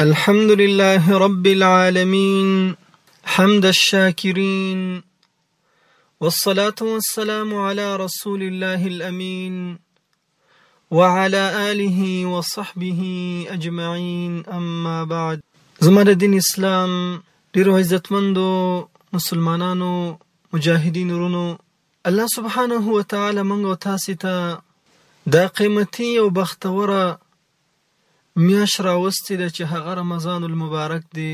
الحمدلله رب العالمين حمد الشاكرين والصلاة والسلام على رسول الله الأمين وعلى آله وصحبه أجمعين أما بعد زمرة دين إسلام ډیرو عزتمندو مسلمانانو مجاهدین ورونو الله سبحانه و تعالی موږ او تاسو ته دا قیمتي او بختوره میاشت راوستې ده چې هغه رمضان المبارک دی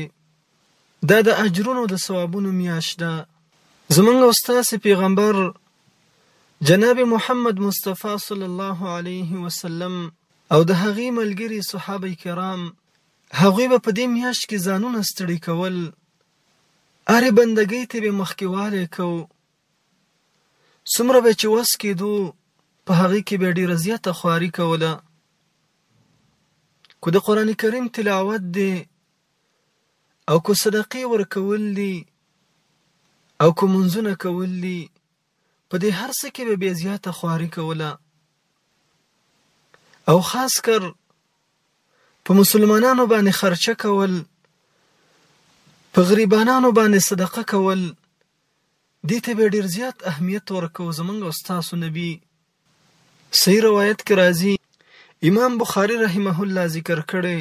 دا د اجرونو د ثوابونو میاشت ده زمونږ او ستاسې پیغمبر جناب محمد مصطفی صلی الله علیه وسلم او د هغې ملګري صحابه کرام هغوی به په دې میاشت کې ځانونه ستړي کول هرې بندګۍ ته به مخکې والی کو څومره به چې وس کېدو په هغه کې به ډیره زیاته خواري کوله کو د قران کریم تلاوت دی او کو صدقې ورکول دي او کو منځونه کول دي په دې هر څه کې به زیاته خواري کوله او خاص کر په مسلمانانو باندې خرچه کول په غریبانو باندې صدقه کول دې ته به ډېر زیات اهمیت ورکوو زمونږ او ستاسو نبي صحیح روایت کې راځي امام بخاری رحمه الله ذکر کړی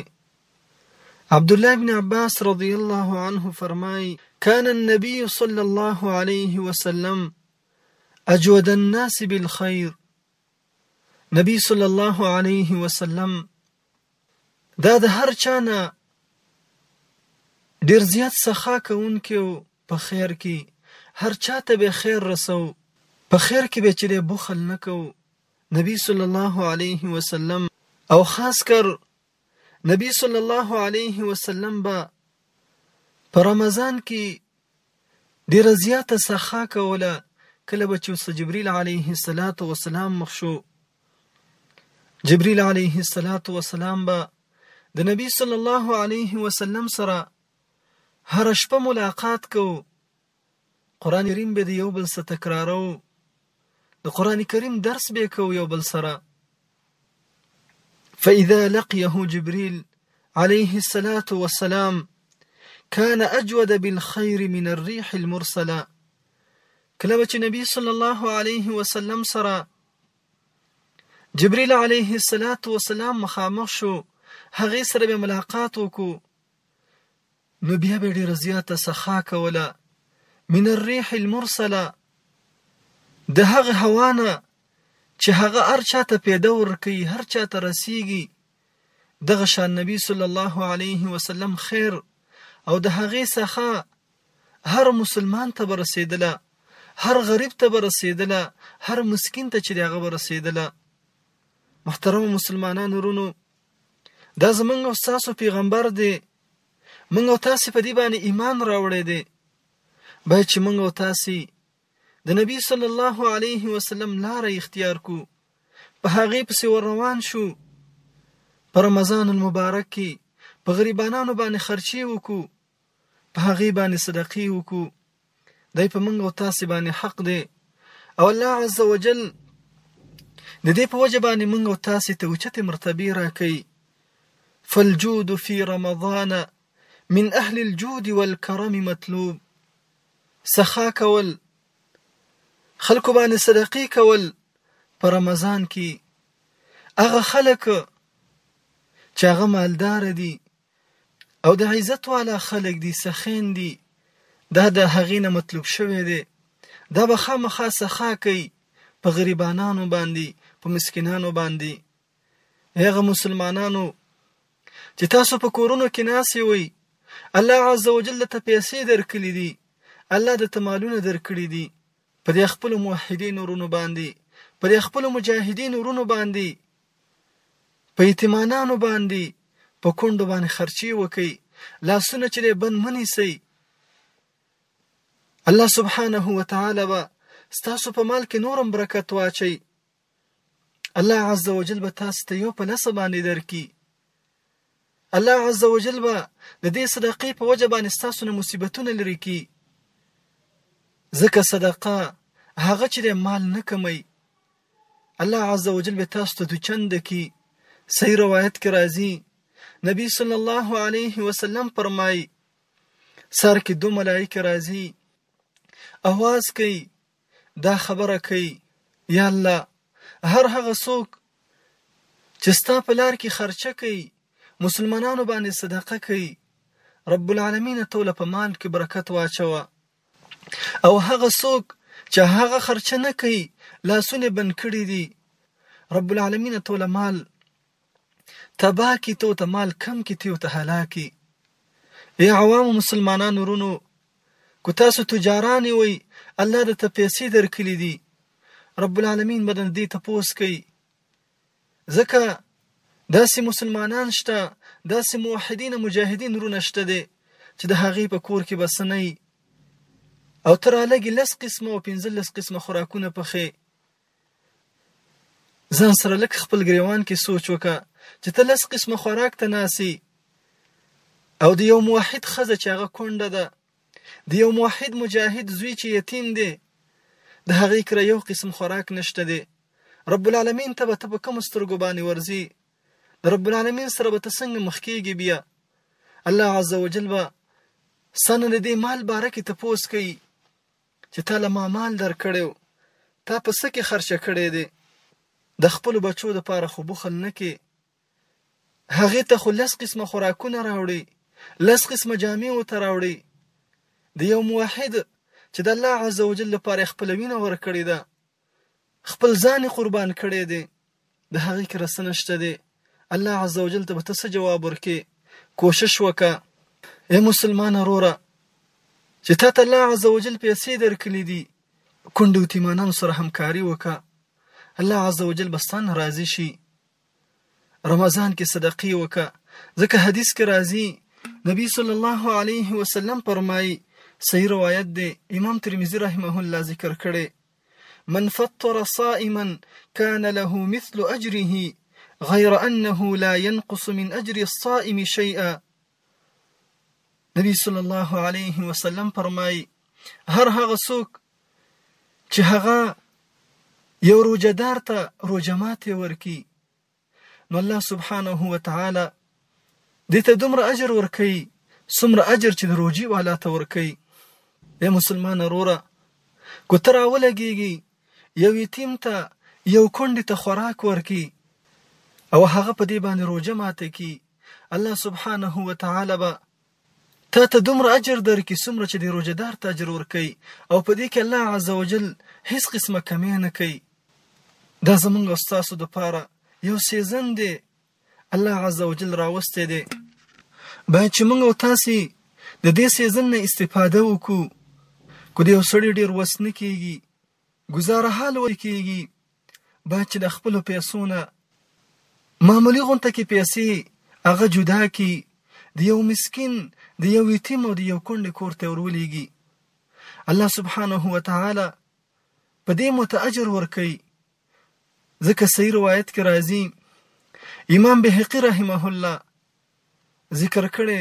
عبد الله بن عباس رضی الله عنه فرمای كان النبي صلى الله عليه وسلم اجود الناس بالخير نبی صلی الله علیه وسلم دا د هر چا نه ډېر زیات سخا کوونکی و په خیر کې هر چا ته به خیر رسو په خیر کې به چې دی بخل نه کو نبی صلی الله علیه وسلم او خاص کر نبی صلی الله علیه وسلم به په رمضان کې ډېره زیاته سخا کوله کله به چې ورسره جبریل علیه السلام مخ شو جبریل علیه السلام به د نبی صلی الله علیه وسلم سره هر شپه ملاقات کو قران کریم به یو بل سره تکرارو د قران کریم درس به کو یو بل سره فإذا لقيه جبريل عليه الصلاة والسلام كان أجود بالخير من الريح المرسلة کله چې نبی صلی الله علیه وسلم سره جبريل عليه الصلاة والسلام مخامخ شو هغه سره به ملاقات وکړو نو بیا به ډېره زیاته سخا کوله من الريح المرسله د هغه هوا نه چې هغه هر چا ته پیدا ورکوي هر چا ته رسیږي دغه شان نبی صلی الله علیه وسلم خیر او د هغې څخه هر مسلمان ته به رسېدله هر غریب ته به رسېدله هر مسکین ته چې د هغه به رسېدله محترم مسلمانانو ورونو دا زمونږ او ستاسو پیغمبر دی مونږ او تاسو په دې باندې ایمان راوړی دی باید چې مونږ او تاسو د نبی صلی الله علیه وسلم لار اختیار کو په هغه پسې ور روان شو په رمضان المبارک کې په غریبانو باندې خرچي وکړو په هغه باندې صدقې وکړو دای په منګ او تاسو باندې حق دی او الله عز وجل د دې په وجه باندې منګ او تاسو ته اوچته مرتبه راکړي فالجود في رمضان من اهل الجود والكرم مطلوب سخا کول خلکو باندې صدقې کول په رمضان کې هغه خلک چې هغه مالدار دي او د عزت والا خلک دي سخین دي دا د هغې نه مطلوب شوی دی دا به خامخا سخا کوي په غریبانانو باندې په مسکینانو باندې هغه مسلمانانو چې تاسو په کورونو کې ناسي وي الله عزوجل ته پیسې درکړي دي الله د تمالونه درکړي دي په دې خپلو موحدینو وروڼو باندې، په دې خپلو مجاهدینو وروڼو باندې، په یتیمانانو باندې، په کونډو باندې خرچې وکړئ، لاسونه چې دی بند مه نیسئ، الله سبحانه وتعالی به ستاسو په مال کې نور هم برکت واچوي. الله عز وجل به تاسو ته یو په لسه باندې درکړي الله عز وجل به د دې صدقې په وجه باندې ستاسو نه مصیبتونه لري کی ځکه صدقه هغه چې مال نه کمی الله عز وجل به تاسو ته چند کی صحیح روایت کې راځي نبی صلی الله علیه وسلم فرمای سر کې دو ملائکه راځي اواز کوي دا خبره کوي یا الله هر هغه څوک چې ستا په لار کې خرچه کوي مسلمانانو باندې صدقه کوي رب العالمین توله په مال کې برکت واچوه او هغه څوک چې هغه خرچه نه کوي لاسونه بند کړي دي رب العالمین توله مال تباه کی تو ته مال کم کی تیو ته هلاکی ای عوام مسلمانان ورونو کو تاسو تجاران وي الله د ته پیسې درکلي دي رب العالمین بدن دې ته پوس کوي ځکه داسې مسلمانان شته داسې موحدین مجاهدین رونه شته دي چې د هغې په کور کې بس نه او تر لګي لس قسمه او پنځلس قسمه خوراکونه پخې ځان سره لږ خپل ګریوان کې سوچ وکړه چې ته لس قسمه خوراک ته ناسي او د یو موحد خزه چې هغه کونډه ده د یو موحد مجاهد زوی چې یتیم دی د هغې کره یو قسم خوراک نشته دی رب العالمین ته به ته په کوم سترګو باندې ورځي د رب العالمین سره به ته څنګه مخ کېږي بیا الله عز وجل به سنه د دې مال باره کې تپوس کوي چې تا له ما مال درکړی و تا په څه کې خرچه کړی دی د خپلو بچو دپاره خو بخل نه کې هغې ته خو لس قسمه خوراکونه راوړي لس قسمه جامې ورته راوړي د یو موحد چې د الله عزوجل لپاره خپله وینه ورکړې ده خپل ځان قربان کړی دی د هغه کې رسه نشته دی الله عز وجل ته به ته څه جواب ورکې کوشش وکړه ای مسلمان وروره چې تا ته الله عز وجل پیسې درکړي دي کونډو تیمانانو سره همکاري وکړه الله عز وجل به ستانه راضي شي رمضان کې صدقې وکه ځکه حدیث کې راځي نبی صلی الله علیه وسلم فرمایي صحیح روایت دی امام ترمذی رحمه الله ذکر کړي من فطر صائما كان له مثل اجره غير انه لا ينقص من اجر الصائم شيئا نبی صلی الله علیه وسلم فرمایي هر هغه څوک چې هغه یو روجدار ته روجه ماته ورکي نو الله سبحانه و تعالی دې ته دومره اجر ورکي څومره اجر چې د روجي والا ته ورکي یا مسلمان وروره کو تر اولګيږي یو یتیم ته یو کونډې ته خوراک ورکي او هغه په دې باندې روجه ماته کی الله سبحانه وتعالی به تا ته دومره اجر درکړي څومره چې د روژهدار ته اجر ورکوي او په دې کې الله عز وجل هیڅ قسمه کمی نه کوي دا زمونږ او ستاسو دپاره یو سیزن دی الله عز وجل راوستی دی باید چې موږ او تاسې د دې سیزن نه استفاده وکړو که د یو سړي ډېر وس نه کېږي ګزاره حال ور کېږي باید چې د خپلو پیسو نه معمولي غونته کې پیسې هغه جدا کړي د یو مسکین د یو یتیم او د یو کونډې کور ته ورولېږي الله سبحانه و تعالی په دې مت اجر ورکړي ځکه صحیح روایت کې راځي امام بهقي رحمه الله ذکر کړی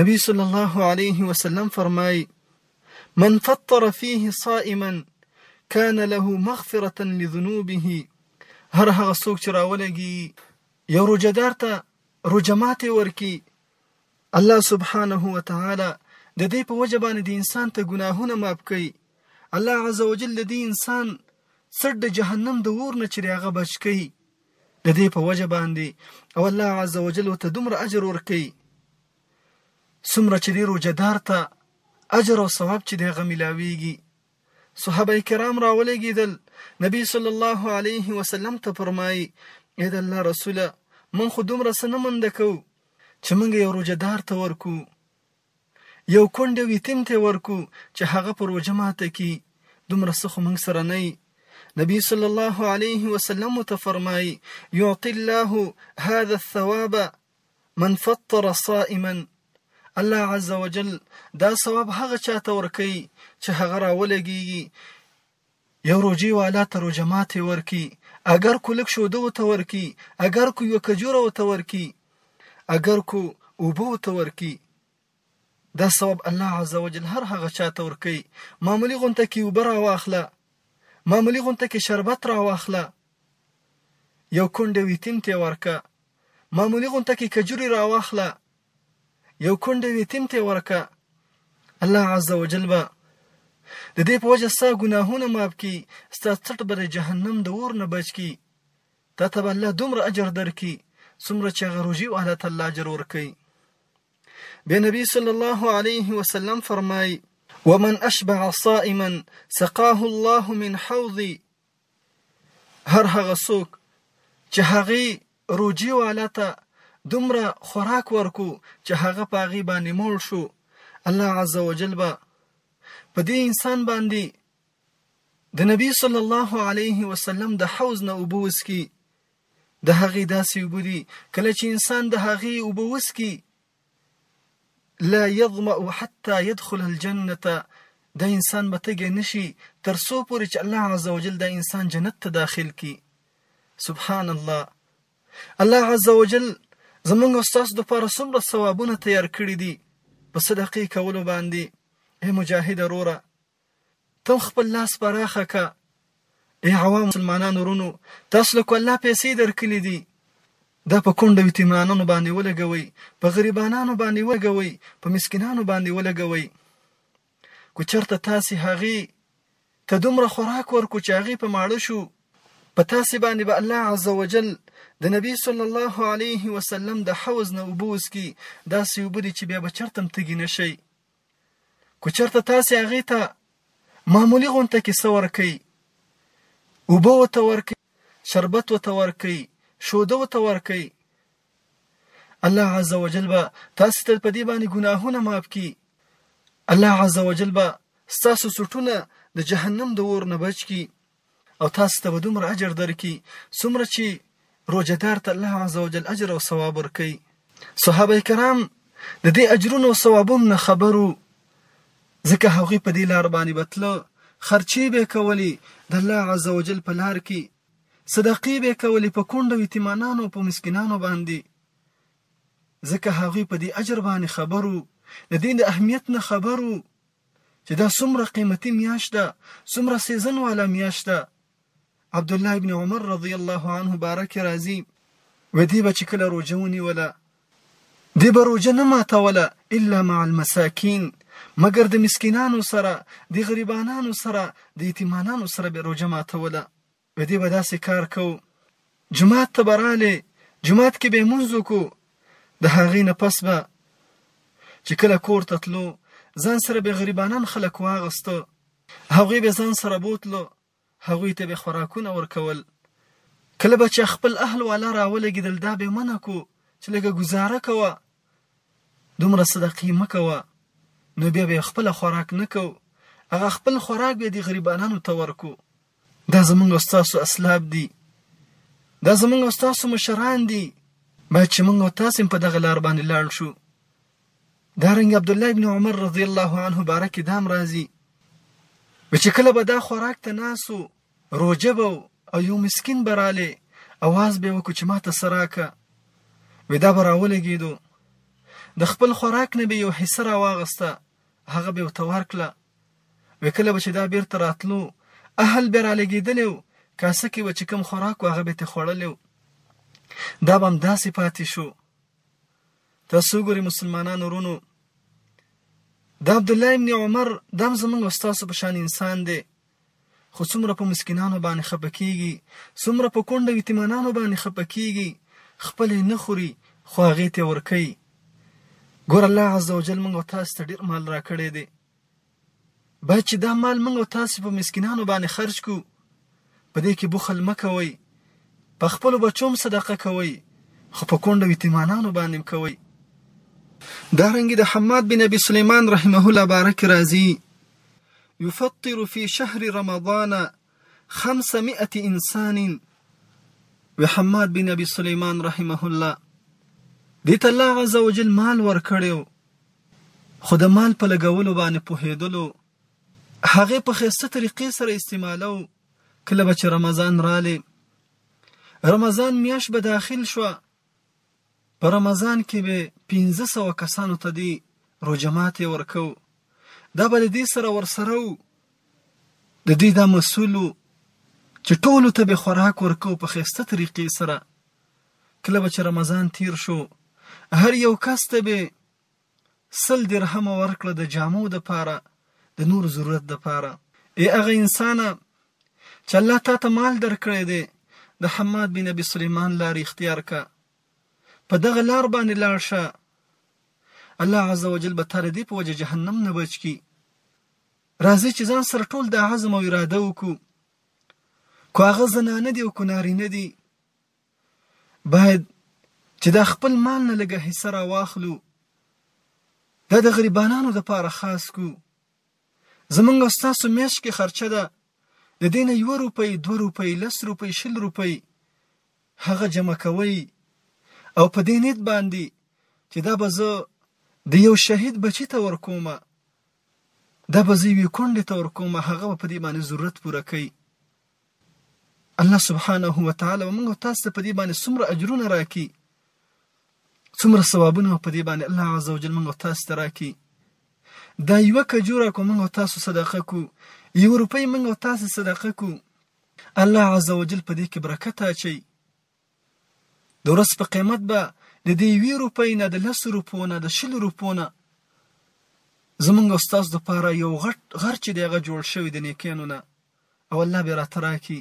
نبی صلی الله علیه وسلم فرمای من فطر فيه صائما كان له مغفرة لذنوبه هر هغه څوک چې راولګي یو روجدار ته روجه ماته ورکی الله سبحانه و تعالی د دې په وجه باندې د انسان ته ګناهونه معاف کوي الله عزوجل د دې انسان څډ جهنم د اور نه چې هغه بچ کوي د دې په وجه باندې او الله عز وجل ته دومره اجر ورکي څومره چې ډیرو جدار ته اجر او ثواب چې دغه ملاويږي صحابه کرام راولېږېدل نبی صلی الله علیه وسلم ته فرمایي اې د الله رسوله من خو دومره څه نه مونده کوو چې موږ یو روژهدار ته ورکو یو کونډه ویتیم ته ورکو چې هغه په روژه ماته کی دومره څه خو موږ سره نه نبی صلی الله علیه وسلم ته فرمای یعطی الله هذا الثواب من فطر صائما الله عز وجل دا ثواب هغه چاته ورکي چې هغه راولګي یو روژې والا ته روژه ماتې ورکړي، اګر کو لږ شوده ورته ورکړي، اګر کو یوه کجوره ورته ورکړي، اګر کو اوبه ورته ورکړي، دا ثواب الله عزوجل هر هغه چا ته ورکوي، معمولي غونته کې اوبه راواخله، معمولي غونته کې شربت راواخله، یو کونډه او یتیم ته ورکه، معمولي غونته کې کجوري راواخله، یو کونډه او یتیم ته ورکه الله عز وجل به د دې په وجه ستا ګناهونه معاف کی ستا څټ به د جهنم د اور نه بچ کی تا ته به الله دومره اجر درکړي څومره چې هغه روژي والا ته الله اجر ورکوي بیا نبی صلی الله علیه وسلم فرمایي ومن أشبع صائما سقاه الله من حوضي هر هغه څوک چې هغې روجي والا ته دومره خوراک ورکو چې هغه په هغې باندې موړ شو الله عز وجل به په دې انسان باندې د نبی صلی الله علیه وسلم د حوض نه اوبه وسکي د هغې داسې اوبه دي کله چې انسان د هغې اوبه وسکي لا يظمأ حتى يدخل الجنة دا انسان به تږی نشي تر څو پورې چې الله عزوجل دا انسان جنت ته داخل کی سبحان الله الله عز وجل زمونږ استاد د پاره څومره ثوابونه تیار کړی دي په صدقې کولو باندې اے مجاهد وروره تم خپل لاس پراخه که. ای عوام مسلمانانو ورونو تاسو له کو الله پیسې درکلي دي دا په کونډه او یتیمانانو باندې ولګوي په غریبانانو باندې ولګوي په مسکینانو باندې ولګوي کو چرته تاسو هغه ته دومره خوراک ورکو چې هغه په ماړه شو په تاسو باندې به الله عزوجل د نبی صلی الله علیه وسلم د حوض نه وبوس کی دا سیوبري چې بیا به چرتم تګی نشي که چېرته تاسې هغې ته معمولي غونته کې څه ورکوي اوبه ورته ورکوي شربت ورته ورکوي شوده ورته ورکوي الله عز وجل به تاسو ته په دې باندې ګناهونه معاف کړي الله عز وجل به ستاسو سټونه د جهنم د اور نه بچ کړي او تاسو ته به دومره اجر درکړي څومره چې روژه دار ته الله عزوجل اجر او ثواب ورکوي صحابه کرام د دې اجرونو او ثوابونو نه خبرو ځکه هغوی په دې لار باندې بتله خرچې به کولې د الله عزوجل په لار کې صدقې به کولې په کونډو یتیمانانو په مسکینانو باندې ځکه هغوی په دې اجر باندې خبرو د دین د اهمیت نه خبرو چې دا څومره قیمتي میاشت ده څومره سیزن والا میاشت ده عبد الله ابن عمر رضی الله عنه بارک راضی و دې به چې کله روزه ونیوله دې به روزه نه ماتوله الا مع المساکین مګر د مسکینانو سره د غریبانانو سره د یتیمانانو سره به روزه ماتوله په دې به داسې کار کو جماعت ته به رالې جماعت کې به مونځ وکړو د هغې نه پس به چې کله کور ته تلو ځان سره به غریبانان خلک واغسته هغوی به ځان سره بوتلو هغوی ته به خوراکونه ورکول کله به چې خپل اهل والا راولګېدل دا به منع کو چې لږه ګزاره کوه دومره صدقې مه کوه نو بیا به خپل خوراک نکو هغه خپل خوراک به د غریبانو ته ورکو دا زمونږ او ستاسو اسلاب دي دا زمونږ او ستاسو مشران دي باید چې مونږ او تاسو په دغه لار باندې لاړ شو دا رنګ عبد الله ابن عمر رضی الله عنه بارک دام راضي و چې کله به دا خوراک ته ناسو روجه به او یو مسکین براله اواز به وکړو چې ماته سراکه ودا به راولګېدو د خپل خوراک نه به یو حصه راواغسته هغه به ورته ورکړه وې کله به چې دا بیرته راتلو اهل به رالګېدلی و کاسه کې به چې کوم خوراک و هغه به ترې خوړلی و دا به همداسې پاتې شو تاسو ګوري مسلمانانو ورونو د عبدالله ابن عمر دم زمونږ استاسو په شان انسان دی خو څومره په مسکینانو باندې خپه کېږي، څومره په کونډه یتیمانانو باندې خپه کېږي، خپله یې نه خوري خو هغې ته یې ورکوي. ګوره الله عز وجل موږ او تاسې ته ډېر مال راکړی دی، باید چې دا مال موږ او تاسې په مسکینانو باندې خرج کړو، په دې کې بخل مه کوئ، په خپلو بچو هم صدقه کوئ خو په کونډه او یتیمانانو باندې هم کوئ. دارنګه د حماد بن ابي سليمان رحمه الله باره کې راځي، يفطر في شهر رمضان خمسمئة انسان وی حماد بن ابي سليمان رحمه الله دې ته الله عز وجل مال ورکړي خو د مال په لګولو باندې پوهېدلو هغه په خسته طریقې سره استعمالو کله به چې رمضان رالی رمضان میاش به داخل شو په رمضان کې به پنځه سوه کسانو ته دې روژه ماتې ورکوو دا به د دې سره ورسره وو د دې دا مسؤل وو چې ټولو ته به خوراک ورکوو په ښایسته طریقې سره کله به چې رمضان تیر شو هر یو کس ته به سل درهمه ورکړه د جامو د پاره د نور ضرورت د پاره ای هغه انسانه چې الله تا ته مال درکړی دی د حماد بن ابي سليمان لار اختیار کا په دغه لار باندې لاړ شه الله عزوجل به تر دې په وجه جهنم نه بچ کی راځي چې ځان سره ټول د عزم او اراده وکړو کو هغه زنانه دی او کو نارینه دی باید چې دا خپل مال نه لږه حصه راواخلو دا د غریبانانو دپاره خاص کو زمونږ او ستاسو میاشت کې خرچه ده د دې نه یوه روپۍ دوه روپۍ لس روپۍ شل روپۍ هغه جمع کوئ او په دې نیت باندې چې دا به زه د یو شهید بچی ته ورکوم دا به زه یوې کونډې ته ورکوم هغه به په دې باندې ضرورت پوره کوي الله سبحانه وتعالی به موږ تاسو ته په دې باندې څومره اجرونه راکړي څومره ثوابونه په دې باندې الله عز وجل موږ تاسو ته راکړي دا یو کجوره کو موږ تاسو صدقه کو یو روپۍ موږ تاسو صدقه کو الله عز وجل په دې کې برکت اچي د ورځ په قیمت به د دې یوې روپۍ نه د لسو روپو نه د شلو روپو نه زمونږ او ستاسو دپاره یو غټ غر چې دی هغه جوړ شوی د نیکیانو نه او الله به راته راکړي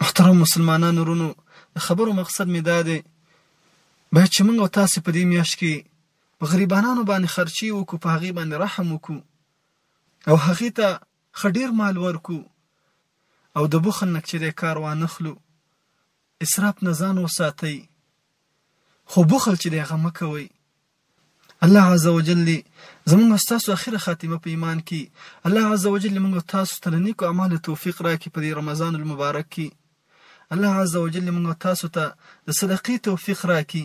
محترم مسلمانانو ورونو د خبرو مقصد مې دا دی باید چې موږ او تاسې په دې میاشت کې په غریبانانو باندې خرچې وکړو په هغې باندې رحم وکړو او هغې ته خه ډیر مال ورکو او د بخل نه چه دی کار وانخلو اسراف نه ځان وساتی خو بخل چه دی هغه مه کوئ الله عز وجل دی زمونږ ستاسو اخیره خاتمه په ایمان کی الله عز وجل مونږ تاسو ته نیکو اعمال توفیق راکړي په رمضان المبارک کی الله عز وجل مونږ تاسو ته د صدقې توفیق راکړي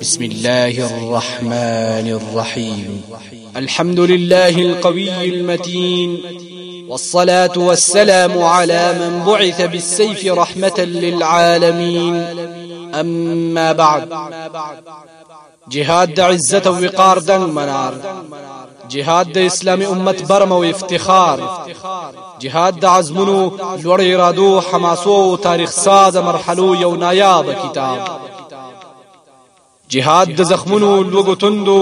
بسم الله الرحمن الرحيم الحمد لله القوي المتين والصلاة والسلام على من بعث بالسيف رحمة للعالمين أما بعد جهاد عزة وقار دنگ منار جهاد د اسلامي امت برم او افتخار جهاد د عزمونو لوړ ارادو حماسو او تاریخ ساز مرحلو یو نایاب کتاب جهاد د زخمونو لوګو تندو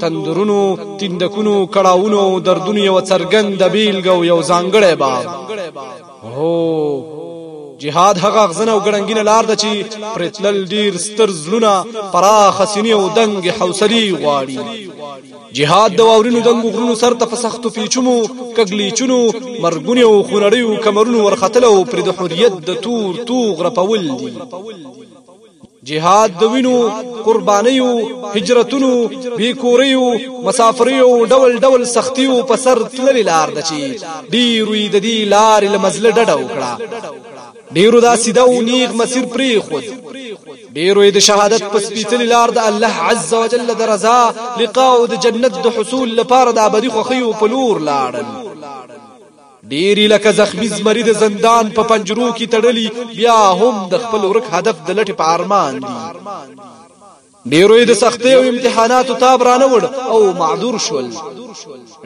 تندرونو تندکونو کړهونو دردونو یو څرګند بیلګه او یو ځانګړی باب هو جهاد هغه غزنه او ګړنګینه لار ده چې پرتلل ډیر ستر زړونه پراخ سینې او دنګ حوصلې غواړي جهاد د واورینو دنګو غرونو سر ته په سختو پیچمو کګلیچونو مرګونی او خونړیو کمرونو ورختل او پر د حریت د تور توغ رپول دي جهاد د وینو قربانیو هجرتونو بیکوریو مسافریو ډول ډول سختیو په سر تللی لار د چی ډیروی د دې لار لمزله ډډه وکړه ډیرو دا سیده او نیغ مسیر پری خود ډیرو د شهادت په سپیڅلی لار د الله عز وجل د رضا لقاء او د جنت د حصول لپاره د ابدی خوخیو په لور لاړل ډېری لکه زخمي زمري د زندان په پنجرو کې تړلي بیا هم د خپل ورک هدف د لټې په ارمان دي ډیرو د سختې او امتحاناتو تاب رانه وړ او معذور شول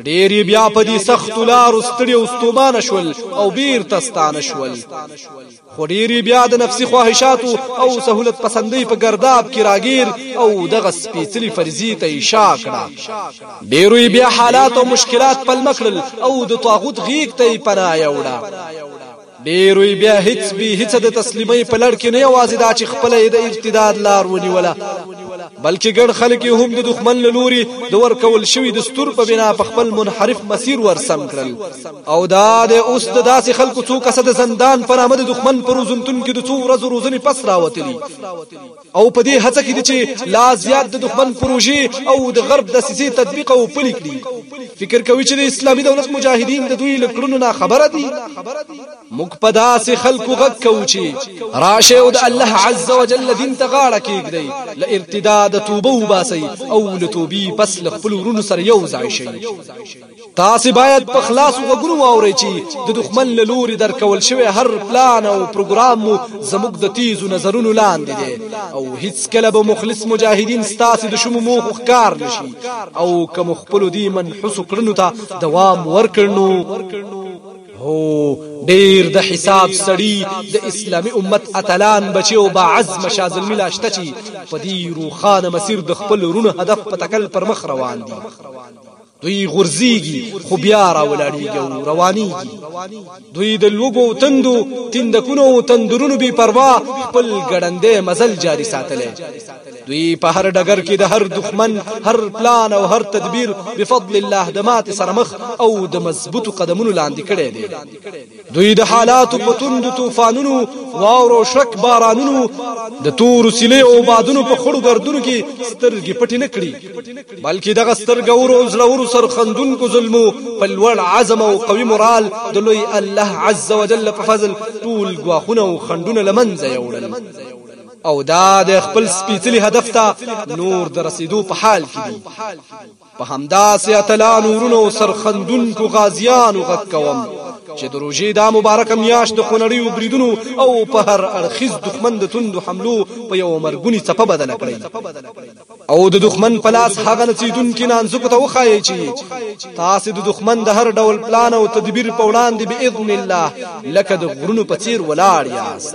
ډیر بیا په دې سخت لار ستړي او ستومانه شول او بیرته ستانه شول خو ډېری بیا د نفسي خواهشاتو او سهولت پسندۍ په ګرداب کې راګیر او دغه سپېڅلي فرضي ته یې شا کړه ډېرو یې بیا حالات او مشکلات پلمه کړل او د طاغوت غیږ ته یې پناه یوړه ډېرو یې بیا هیڅ بې هیڅ د تسلیمۍ په لړ کې نه یوازې دا چې خپله یې د ارتداد لار ونیوله بلکې ګڼ خلک یې هم د دښمن له لوري د ورکول شوي دستور په بنا په خپل منحرف مسیر ورسم کړل او دا د اوس د داسې خلکو څو کسه د زندان پر آمد دښمن پر روزنتون کې د څو ورځو روزنې پس راوتلی او په دې هڅه کې دي چې لا زیات د دښمن پروژې او د غرب د سیسې تطبیق او پلي کړي فکر کوي چې د اسلامي دولت مجاهدین د دوی لکړونو نه خبره دي موږ په داسې خلکو غږ کوو چې راشه او د الله عز وجل دین ته غاړه کېږدي ل ارتداد توبه وباسي او له توبې پس له خپل ورونو سره یو ځای شي تاسو باید په خلاص وګورو واورئ چې د دښمن له لوري درکول شوی هر پلان او پروګرام مو زموږ د تیزو نظرونو لاندې دی او هیڅ کله به مخلص مجاهدین ستاسو د شومو موخو ښکار نشي او که مو خپلو دې منحوسو کړنو ته دوام ورکړنو هو ډیر د حساب سړی د اسلامی امت اتلان بچي او با عزم شازلمی لاشته چی په دې روخانه مسیر د خپل رونه هدف په تکل پر مخ روان دي دوی غورځيږي خو بیا راولاړيږي او روانيږي دوی د لوګو تندو تندکونو او تندرونو بي پروا خپل ګړندې مزل جاري ساتلې دوی په هر ډګر کې د هر دښمن هر پلان او هر تدبیر بفضل الله د مات سره مخ او د مضبوط قدمونو لاندې کړي دي دوی د حالاتو په توندو طوفانونو واورو شرک بارانونو د تور سلی او بادونو په خړو ګردونو کې سترګې پټې نه کړي بلکې دغه سترګورو او زړورو سرخندونکو ظلمو په لوړ عزم او قوي مورال د لوی الله عز وجل په فضل ټول ګواښونه او خندونه لمنځه یوړل او دا د خپل سپیڅلي هدف ته نور د رسیدو په حال کې دي په همداسې اتلانو ورونو او سرخندونکو غازیانو غږ کوم چې د روژې دا مبارکه میاشت د خونړیو بریدونو او په هر اړخیز دښمن د توندو حملو په یو مرګونی څپه بدله کړئ او د دښمن په لاس هغه نڅیدونکي نانځکو ته وښایئ چې تاسو د دښمن د هر ډول پلان او تدبیر په وړاندې باذن الله لکه د غرونو په څیر ولاړ یاست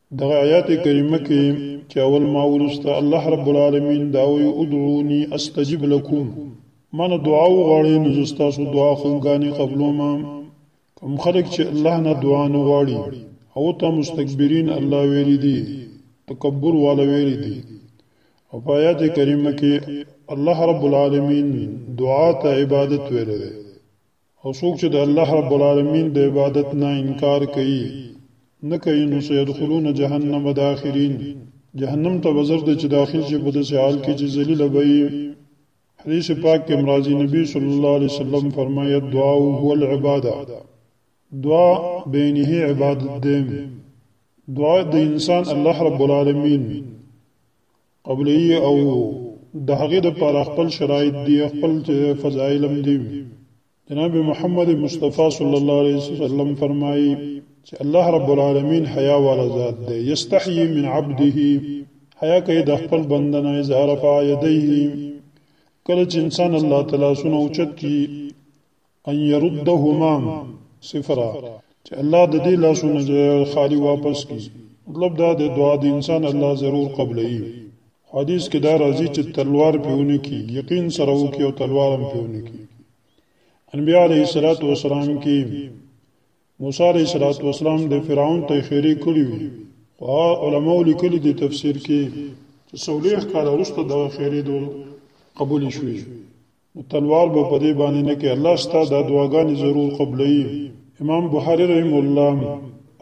دغه آیات کریمه کې چې اول ما ورسته الله رب العالمین دا وی ادعوني استجب لكم من دعا وغواړي نو زستاسو دعا خونګانی قبلوم کوم خلک چې الله نه دعا نه غواړي او ته مستكبرین الله ویلي دي تکبر والا ویلي دي او په آیات کریمه کې الله رب العالمین دعا ته عبادت ویل دي او څوک چې د الله رب العالمین د عبادت نه انکار کوي نه کوي نو سيدخلون جهنم داخرين جهنم ته وزر د چې داخل شي په داسې حال کې چې ذلیل به حدیث پاک کې مرضی نبی صلی الله علیه وسلم فرمایي دعا هو العباده دعا بینه عبادت دیم دعا د انسان الله رب العالمین قبلي او د هغه د پر خپل شرایط دی خپل فضایل هم دی جناب محمد مصطفی صلی الله علیه وسلم فرمایي چې الله رب العالمین حیا والا ذات دی یستحیی من عبده حیا کوي د خپل بندنه اظهار فایده کله چې انسان الله تعالی سونه اوچت کی ان يردهما صفرا چې الله د دې لاسونه خالی واپس کی مطلب دا د دعا د انسان الله ضرور قبلې حدیث کې دا راځي چې تلوار پیونه کی یقین سره وکي او تلوار هم پیونه کی انبیاء علیه الصلاۃ والسلام کې موسی علیه الصلاۃ والسلام د فرعون ته خیری کړی وی او علماء لیکلي د تفسیر کې چې سولې ښکار ورسته د خیری دو قبول شوی نو تلوار به په دې باندې نه کې الله ستا دا دعاګانې ضرور قبلوي امام بخاری رحم الله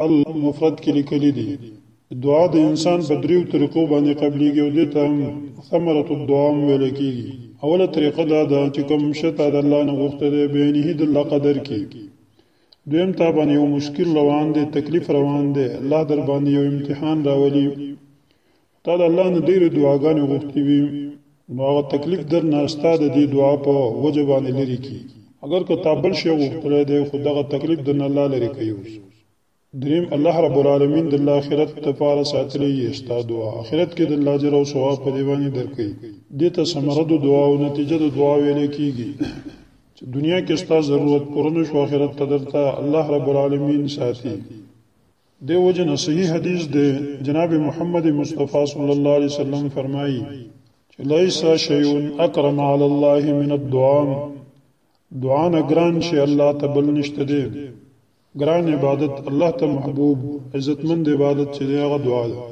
المفرد کې لیکلي دي دعا د انسان په دریو طریقو باندې قبليږي او دې ته هم ثمرة الدعاء ویل کېږي اوله طریقه دا ده چې کوم شته د الله نه غوښته دی به نه د الله قدر کې دویم تا باندې یو مشکل روان دی تکلیف روان دی الله در باندې یو امتحان راولي تا د الله نه ډېرې دعاګانې غوښتې وي نو هغه تکلیف در نه ستا د دې دعا په وجه باندې لري کی اگر که تا بل شی غوښتلی دی خو دغه تکلیف د نه الله لري کوي اوس دریم الله رب العالمین د آخرت لپاره ساتلی یې ستا دعا آخرت کې د الله اجر او ثواب په دیوانه درکې دې ته ثمره د دعا او نتیجه د دعا ویل کیږي چې دنیا کې ستا ضرورت پوره نشو آخرت ته درته الله رب العالمین ساتي دی وجنه صحیح حدیث دی جناب محمد مصطفی صلی الله علیه وسلم فرمایي چې ليس شيء اکرم علی الله من الدعاء دعا نه ګران شي الله ته بل نشته دی ګران عبادت الله ته محبوب عزتمند عبادت چې هغه دعا ده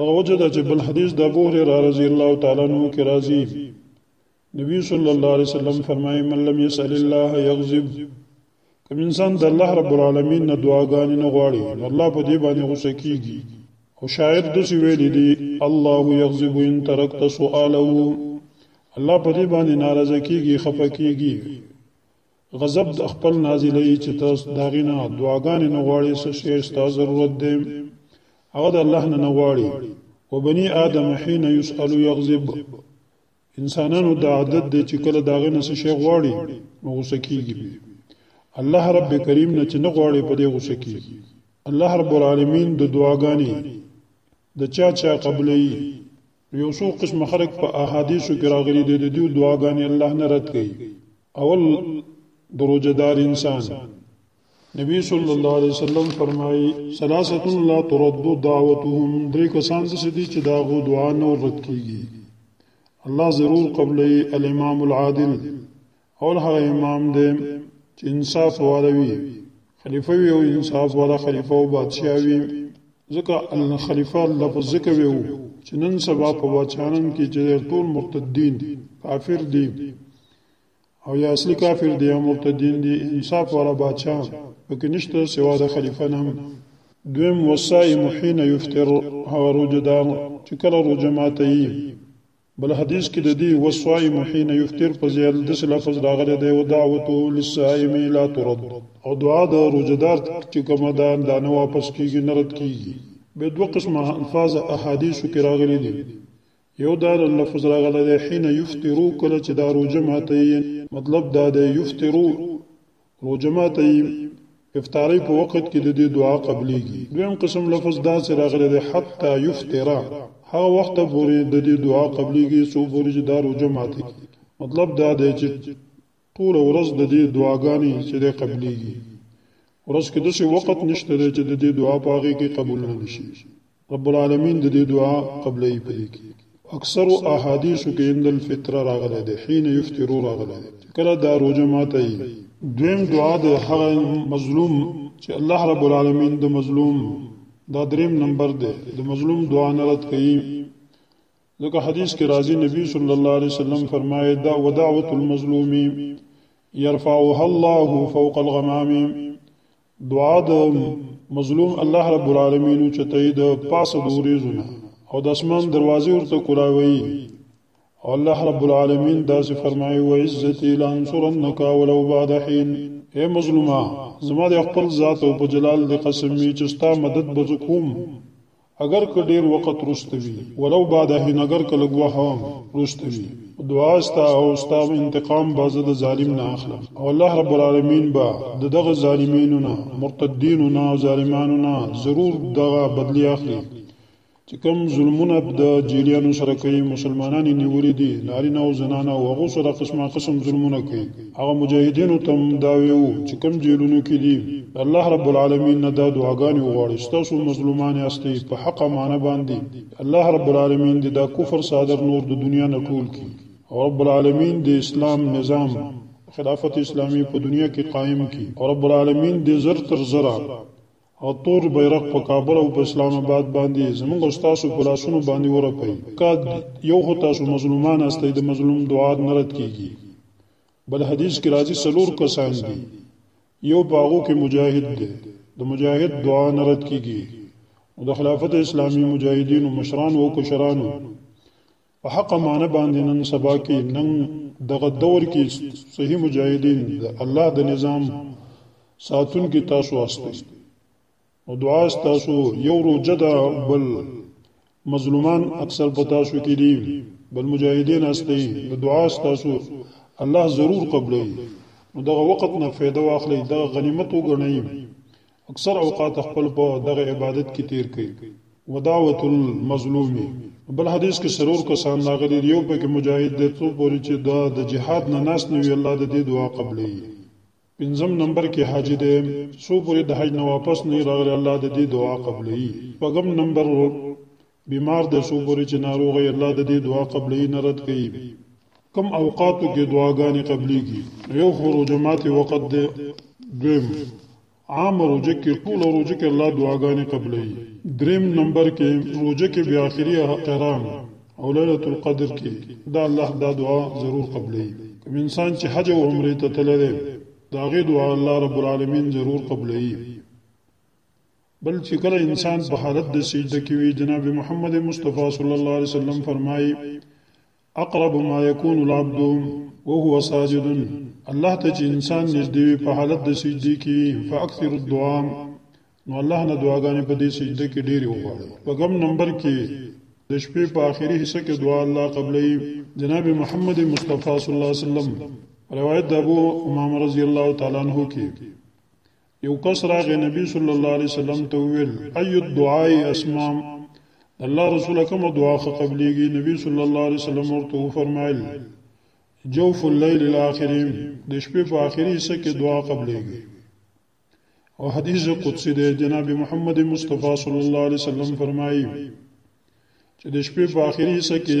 دغه وجه ده چې بل حدیث د ابو هريره رضی الله تعالی عنہ کې راځي نبی صلی الله علیه وسلم فرمایي من لم يسأل الله يغضب کوم انسان د الله رب العالمین نه دعاګانې نه غواړي نو الله په دې باندې غوسه کیږي او شاعر د سی ویلي دي الله يغضب ان تركت سؤاله الله په دې باندې ناراضه کیږي خفه کیږي غضب د خپل نازلې چې تاسو داغې نه دعاګانې نه غواړي څه شی ستاسو ضرورت دی هغه د الله نه نه غواړي وبني آدم حين يسأل يغضب انسانانو د عادت دی چې کله داغه نه څه شی غواړي نو غوسه کیږي الله رب کریم نه چې نه غواړي په دې غوسه کیږي الله رب العالمین د دعاګانې د چا چا قبلې یو څو قسم خلق په احادیثو کې راغلي دي د دې دعاګانې الله نه رد کوي اول دروجدار انسان نبی صلی الله علیه وسلم فرمایي ثلاثه لا ترد دعوتهم درې کسان د سدي چې دا غو دعا نه رد کیږي الله ضرور قبلې الامام العادل اول هغه امام دی چې انصاف والوي خلیفہ وي او انصاف والا خلیفہ او بادشاہ وي ځکه الخلیفہ لفظ ځکه وي چې نن سبا په بادشاہانم کې چې ټول مرتدین کافر دي او یا اصلي کافر دی او مرتدین دی انصاف والا بادشاہ پکې نشته سوا د خلیفه نه دویم وصائم حين يفطر هغه روزدار چې کله روزه ماته یي بل حدیث کې د دې وصائم حين يفطر په ځای د لفظ راغلی دی او دعوته للصائم لا ترد او دعا د روزدار چې کومه ده دا نه واپس کیږي نه رد کیږي به دوه قسمه الفاظ احادیث کې راغلي دي یو دا لفظ راغلی دی حين یفطرو کله چې دا روژه ماتوي مطلب دا دی یفطرو روژه ماتوي افطاری په وخت کې د دې دعا قبليږي دویم قسم لفظ دا چې راغلی دی حتی یفطرا هغه وخت پورې د دې دعا قبليږي څو پورې چې دا روژه ماتي مطلب دا دی چې ټول ورځ د دې دعاګانې چې د قبليږي ورځ کې د څه وخت نشته دی چې د دې دعا په هغه کې قبول نه نشي رب العالمین د دې دعا قبلې پدې کې اکثر احادیث کې اند الفطره راغله ده حين يفطر راغله کله دا روزه ماته ای دویم دعا د هغه مظلوم چې الله رب العالمین د مظلوم دا دریم نمبر دی د مظلوم دعا نه رد کوي ځکه حدیث کې راځي نبی صلی الله علیه وسلم فرمایي دا ودعوت المظلوم يرفعها الله فوق الغمام دعا د مظلوم الله رب العالمین چې ته د پاسه دوریزونه او د اسمان دروازې ورته کولاوي او الله رب العالمین دا چې فرمایي و عزتي لانصرنک ولو بعد حين اے مظلومه زما د خپل ذات او په جلال د قسم می چې ستا مدد به کوم اگر که ډیر وخت روسته وي ولو بعد هین اگر که لګوه هم روسته وي دعا ستا او ستا انتقام به زه د ظالم نه اخلم او الله رب العالمین به د دغه ظالمینو نه مرتدینو نه او ظالمانو نه ضرور دغه بدلی اخلي چې کوم ظلمونه د جیلیانو سره کوي مسلمانان نیولې دي نارینه او زنانه او هغو سره قسمه قسم ظلمونه کوي هغه مجاهدینو ته هم دا ویو چې کوم جیلونو کې دي د الله رب العالمین نه دا دعاګانې وغواړي ستاسو مظلومان یاستئ په حقه معنی باندې الله رب العالمین دې دا کفر صادر نور د دنیا نه ټول کړي او رب العالمین د اسلام نظام خلافت اسلامی په دنیا کې قائم کړي او رب العالمین دې زر تر زره او تور بیرق په کابل او په اسلام آباد باندې زمونږ او ستاسو په لاسونو باندې ورپي کاد یو خو تاسو مظلومان استئ د مظلوم دعا نه رد کیږي بل حدیث کې راځي څلور کسان دي یو باغو کې مجاهد دی د مجاهد دعا نه رد کیږي او د خلافت اسلامي مجاهدینو مشران او کشرانو په حق معنی باندې نن سبا کې نن دغه دور کې صحیح مجاهدین د الله د نظام ساتون کې تاسو واستئ او دعا تاسو یو روزه ده بل مظلومان اکثر په تاسو کې دي بل مجاهدین استي نو دعا تاسو الله ضرور قبلې نو دغه وخت نه فایده واخلې دغه غنیمت وګڼئ اکثر اوقات خپل په دغه عبادت کې تیر کوي ودعوت المظلوم بل حدیث کې سرور کسان راغلي یو پکې مجاهد د څو پورې چې دا د جهاد نه ناس نه وی الله د دې دعا قبلې پنځم نمبر کې حاجی دی څو پورې د حج نه واپس نه راغلی الله د دې دعا قبلې پغم نمبر بیمار د سو پوری چې ناروغ یې الله د دې دعا قبلې نه رد کوي کم اوقاتو کې دعاګانې قبليږي یو خو روزه ماتي وخت دی دویم عام روزه کې ټول روزه کې الله دعاګانې قبلې دریم نمبر کې روزه کې بیا اخري قران او ليله القدر کې دا الله دا دعا ضرور قبلې کوم انسان چې حج او عمره ته تللی دا غي دعا الله رب العالمین ضرور قبلې بل چې کله انسان په حالت د سجده کې وي جناب محمد مصطفی صلی الله علیه وسلم فرمایي اقرب ما يكون العبد وهو ساجد الله ته چې انسان نږدې وي په حالت د سجدي کې فاکثر الدعاء نو الله نه دعاګانې په دې سجده کې ډېری وغواړي په کوم نمبر کې د شپې په آخري حصہ کې دعا الله قبلې جناب محمد مصطفی صلی الله علیه وسلم روایت د ابو امام رضی الله تعالی عنہ کې یو کس راغی نبی صلی الله علیه وسلم ته ویل ای الدعاء اسمع الله رسول کوم دعا خو قبليږي نبی صلی الله علیه وسلم ورته فرمایل جوف الليل الاخرين د شپې په اخري حصہ کې دعا قبليږي او حدیث قدسی دی جناب محمد مصطفی صلی الله علیه وسلم فرمایي چې د شپې په اخري حصہ کې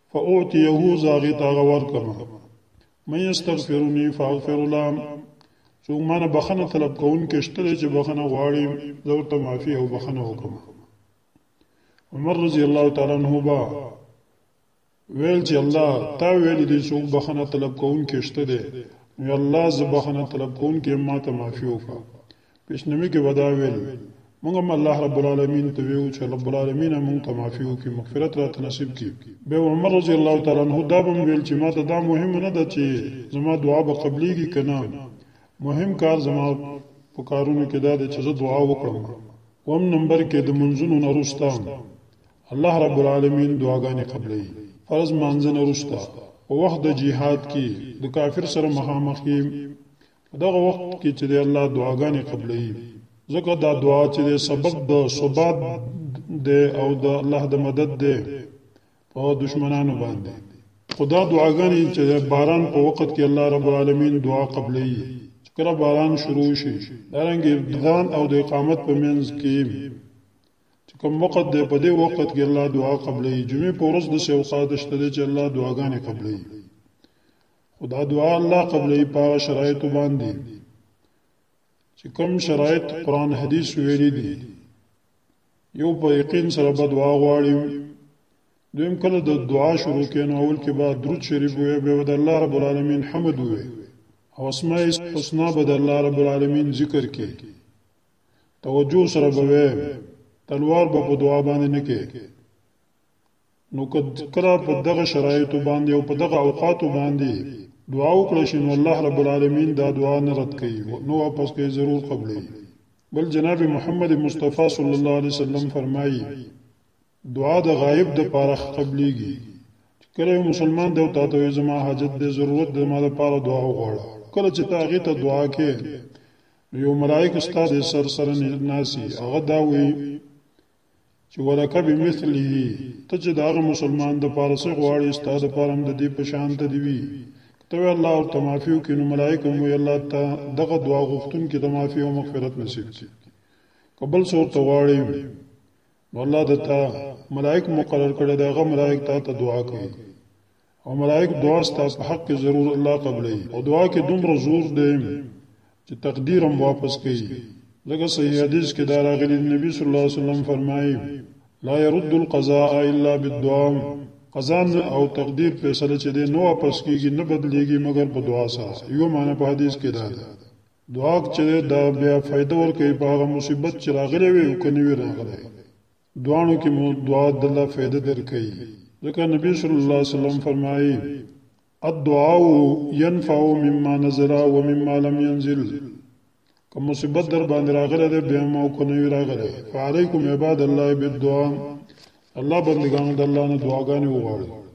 فاعطيه زاغي تاغه ورکما من يستغفرني فاغفر له څوک مانه بخنه طلب کون کې شته چې بخنه غواړي زه ورته معافي او بخنه وکم عمر رضی الله تعالی عنہ با ویل چې الله تا ویل دي څوک بخنه طلب کون کې شته دی یا الله زه بخنه طلب کون کې ما ته معافي وکړه پیشنمی کې ودا ویل مونږ هم الله رب العالمین ته ویو چې رب العالمین مونږ ته معافي وکړي مغفرت راته نصیب کړي به عمر رضی الله تعالی عنہ دا به ویل چې ما ته دا مهم نه ده چې زما دعا به قبليږي کنه مهم کار زما په کارونو کې دا ده چې زه دعا وکړم وم نمبر کې د منځونو نه روستا الله رب العالمین دعاګانې قبلې فرض مانځنه روستا په وخت د جهاد کې د کافر سره مخامخ دغه وخت کې چې الله دعاګانې قبلې ځکه دا دعا چې سبب د ثبات د او د الله د مدد ده په دشمنانو باندې خدا دعاګانې چې باران په وخت کې الله رب العالمین دعا قبلې کله باران شروع شي دارنګ ابتدان او د اقامت په منځ کې چې کوم وخت دی په دې وخت کې الله دعا قبلې جمعې په ورځ د سوقات شته چې الله دعاګانې قبلې خدا دعا الله قبلې په شرایط باندې چې کوم شرایط قران حدیث ویلي دي یو په یقین سره به دعا غواړي دویم کله د دعا شروع کینو اول کې به درود شریف وي به د الله رب العالمین حمد وي او اسماء الحسنا به د الله رب العالمین ذکر کې توجه سره به تلوار به په دعا باندې نه کې نو که کله په دغه شرایطو باندې او په دغه اوقاتو باندې دعا وکړه شي نو الله رب العالمین دا دعا نه رد کوي نو واپس کوي ضرور قبلي بل جناب محمد مصطفی صلی الله علیه وسلم فرمایي دعا د غایب د پاره قبليږي کله یو مسلمان دی او تاسو یې زما حاجت دی ضرورت دی ما د پاره دعا وغواړه کله چې تاسو ته دعا کې یو ملائک استاد سر سره ناسي هغه دا وایي چې ولکه به مثلی ته چې داغه مسلمان د پاره سه غواړي ستاد پاره هم د دې په شان ته دی وی ته الله او تمافیو کې نو ملائکه مو الله ته دغه دعا غوښتون کې تمافی او مغفرت نصیب کړي قبل سو ته غواړي نو الله د تا ملائک مقرر کړي دغه ملائک ته دعا کوي او ملائک دعا ستا په حق کې ضرور الله قبلې او دعا کې دومره زور دی چې تقدیر هم واپس کوي لکه صحیح حدیث کې دا راغلی نبی صلی الله علیه وسلم فرمایي لا يرد القضاء الا بالدعاء قضا او تقدیر فیصله چې دی نو واپس کیږي نه بدلیږي مګر په دعا سره یو معنی په حدیث کې دا ده دعا چې دا بیا فائدہ ورکوي په هغه مصیبت چې راغلی وي او کني وي راغلی دعانو کې مو دعا دله فائدہ درکوي ځکه نبی صلی الله علیه وسلم فرمایي الدعاء ينفع مما نزل ومما لم ينزل کوم مصیبت در باندې راغله ده به مو کو نه راغله فعليكم عباد الله بالدعاء الله بندگانو د الله نه دعاګانې وغواړي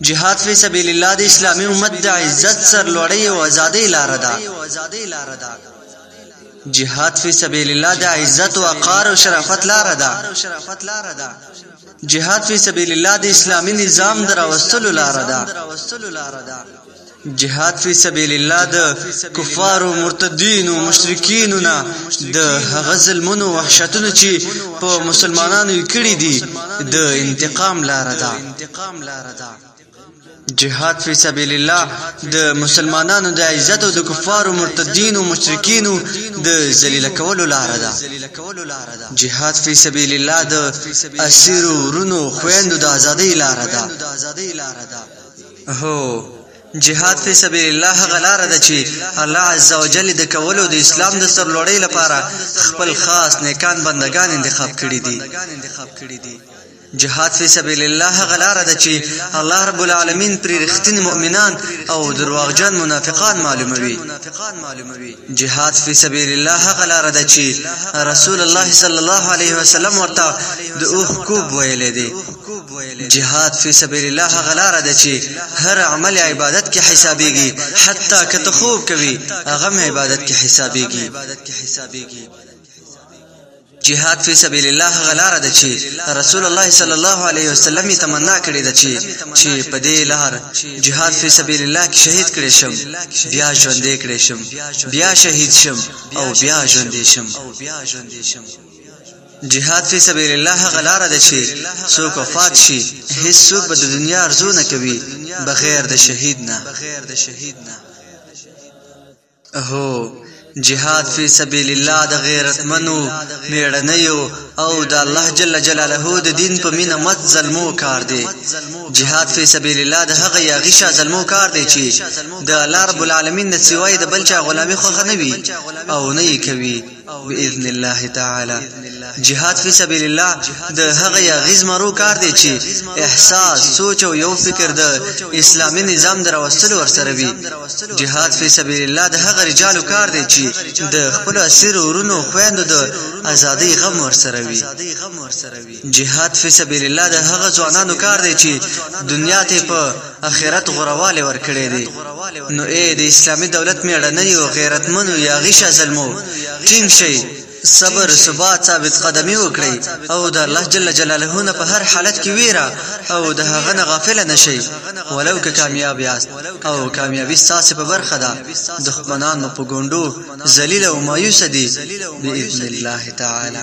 جهاد فی سبیل الله د اسلامي امت د عزت سرلوړی او ازادۍ لار ده جهاد فی سبیل الله د عزت او وقار او شرافت لار ده جهاد فی سبیل الله د اسلامي نظام دراوستلو لار ده جهاد فی سبیل الله د کفارو مرتدینو مشرکینو نه د هغه ظلمونو وحشتونو چې په مسلمانانو یې کړي دي د انتقام لار ده جهاد فی سبیل الله د مسلمانانو د عزت او د کفارو مرتدینو مشرکینو د ذلیل کولو لار ده جهاد فی سبیل الله د اسیرو ورونو خويندو د ازادۍ لار ده هو! جهاد فی سبیل الله هغه لاره ده چې الله عز وجل د کولو د اسلام د سرلوړۍ لپاره خپل خاص نیکان بندگان انتخاب کړي دي جهاد فی سبیل الله هغه لاره ده چې الله رب العالمین پر رښتیني مؤمنان او درواغجن منافقان معلوموي جهاد فی سبیل الله هغه لاره ده چې رسول الله صلی الله علیه وسلم ورته د اوخ کوب ویلې دي جهاد فی سبیل الله هغه لار ده چې هر عمل عبادت کې حسابيږي حتی که ته خوب کوي هغه عبادت کې حسابيږي جهاد فی سبیل الله غلاره ده چې رسول الله صلی الله علیه وسلم یې تمنا کړې ده چې چې په دې لار جهاد فی سبیل الله کې شهید کړې شم بیا ژوندې کړې شم بیا شهید شم او بیا ژوندې شم جهاد فی سبیل الله هغه لاره ده چې څوک وفات شي هیڅ څوک به د دنیا ارزو نه کوي بغیر د شهید نه هو جهاد فی سبیل الله د غیرتمنو میړنیو او د الله جل جلاله د دین په مینه مت ظلمو کار دی جهاد فی سبیل الله د هغه یا غشا ظلمو کار دی چې د الله رب العالمین د سیوای د بل چا غلامی خو نه وي او نه کوي باذن الله تعالی جهاد فی سبیل الله د هغه یا غیز مرو کار دی چې احساس سوچ او یو فکر د اسلامی نظام دروستل ورسره وي جهاد فی سبیل الله د هغه رجالو کار دی چې د خپل اسیر ورونو خويندو د ازادۍ غم ورسره وي جهاد فی سبیل الله د هغه ځوانانو کار دی چې دنیا ته په اخرت غورواله ورکړی دی نو ای د اسلامي دولت میړنه یو غیرتمن یا غیشه زلمو ټینګ شي صبر ثبات ثابت قدمي وکړي او د الله جل جلاله نه په هر حالت کې ویرا او د هغه نه غافل نشي ولو که کامیاب یاست او کامیابی ستاسو په برخه ده دښمنان مو په ګوندو ذلیل او مایوس دي باذن الله تعالی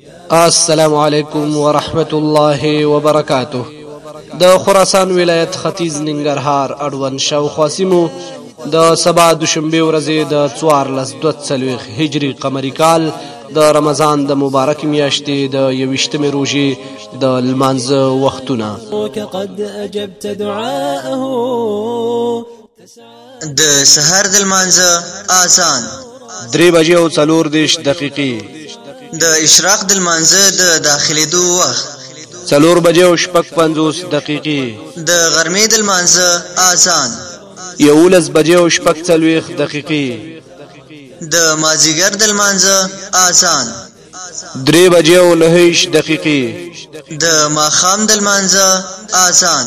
السلام علیکم ورحمت الله وبرکاته د خراسان ولایت ختیځ ننګرهار اړوند شاوخوا سیمو د سبا دوشنبه ورځې د 1440 هجری قمری کال د رمضان د مبارک میاشتې د 21مې روژې د لمانځه وختونه قد اجبت دعاءه د سهار د لمانځه اذان درې بجې او څلور دېرش دقیقې د اشراق د لمانځه د داخلېدو وخت څلور بجې او شپږ پنځوس دقیقې د غرمې د لمانځه اذان یولس بجې او شپږ څلوېښت دقیقې د مازیګر د لمانځه اذان درې بجې او نهه دقیقې د ماښام د لمانځه اذان